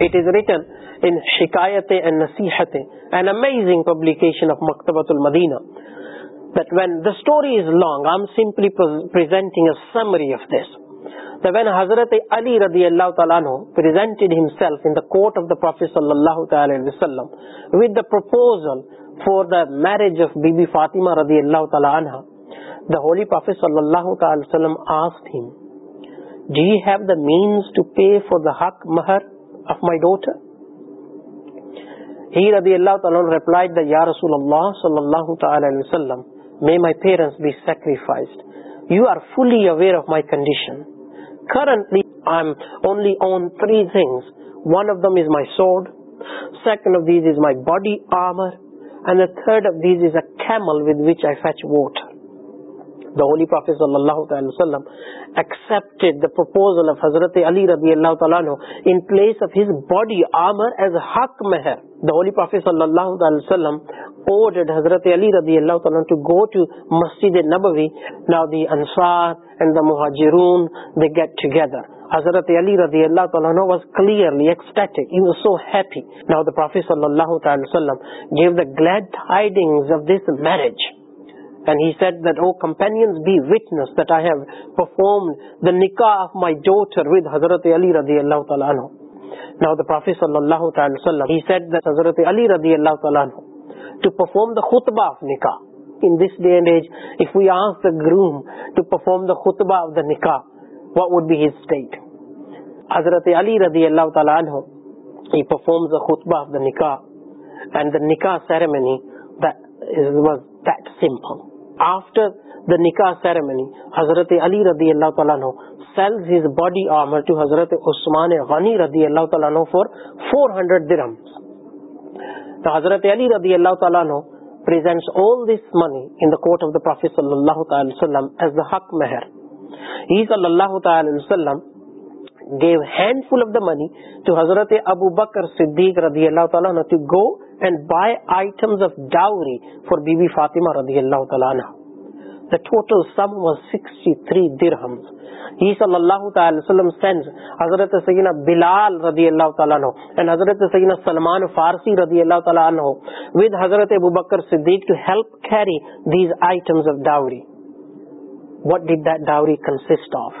When حلف دور office صلی اللہ تعالیٰ with the proposal for the میرے بی بی فاطمہ رضی اللہ تعالی عنہلی صلی اللہ جی have the means to pay for the ہک مہر رپلائیڈ یار اللہ صلی اللہ تعالی وسلم you are fully aware of my condition کرنٹلیز my sword second of these is my body armour and third of these is a camel with which I fetch water the holy prophet صلی اللہ تعالی وسلم expected the proposal of حضرت علی رضی اللہ تعالیٰ عنہ in place of his body armour as حق مہر دا ہولی پرافیٹ صلی اللہ تعالی وسلم ordered حضرت علی رضی اللہ تعالیٰ عنہ to go to Masjid Nabawi now the ansar and the muhajirun they get together حضرت علی رضی اللہ تعالیٰ عنہ was clearly ecstatic. He was so happy. Now the Prophet صلی اللہ تعالی وسلم gave the glad tidings of this marriage. نکا نکاح سیرمنیٹ سمپم نکاح سیرامنی حضرت عثمان غنی رضی اللہ تعالیٰ حضرت علی رضی اللہ تعالیٰ sallallahu ta'ala sallam gave handful of the money to Hazrat Abu Bakr Siddiq رضی اللہ تعالیٰ عنہ to go and buy items of dowry for Bibi Fatima رضی اللہ تعالیٰ عنہ The total sum was 63 dirhams. He sallallahu ta'ala alayhi sallam sends Hazrat Sayyidina Bilal radiallahu ta'ala anhu and Hazrat Sayyidina Salman Farsi radiallahu ta'ala anhu with Hazrat Abu Bakr Siddiq to help carry these items of dowry. What did that dowry consist of?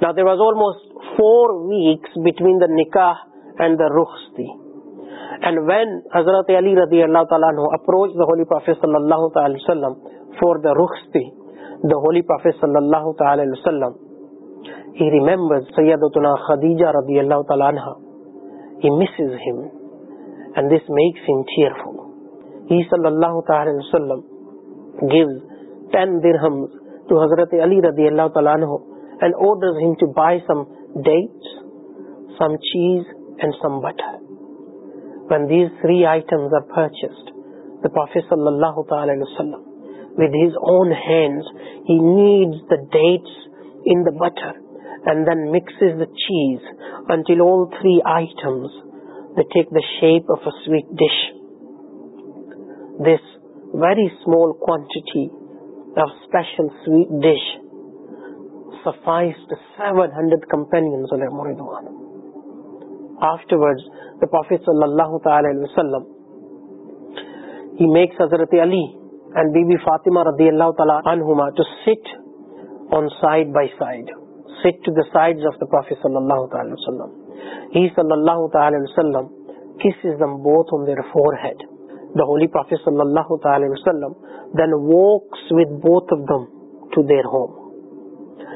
Now there was almost four weeks between the nikah and the rukhsti. And when Hazrat Ali radiallahu ta'ala anhu approached the Holy Prophet sallallahu ta'ala sallam for the rukhsti, the Holy Prophet sallallahu ta'ala sallam, he remembers Sayyidatuna Khadija radiallahu ta'ala anha. He misses him and this makes him cheerful. He sallallahu ta'ala sallam gives 10 dirhams to Hazrat Ali radiallahu ta'ala anhu butter and then mix three items this very small quantity special dish اللہ then both of them to their home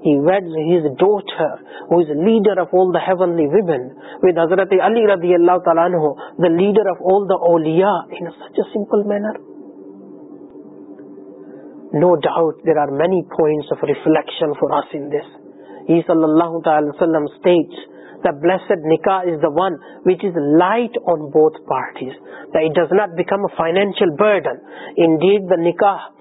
no doubt there are many point اللہ نکاح one which is light on both parties the does not become financial burden نکاح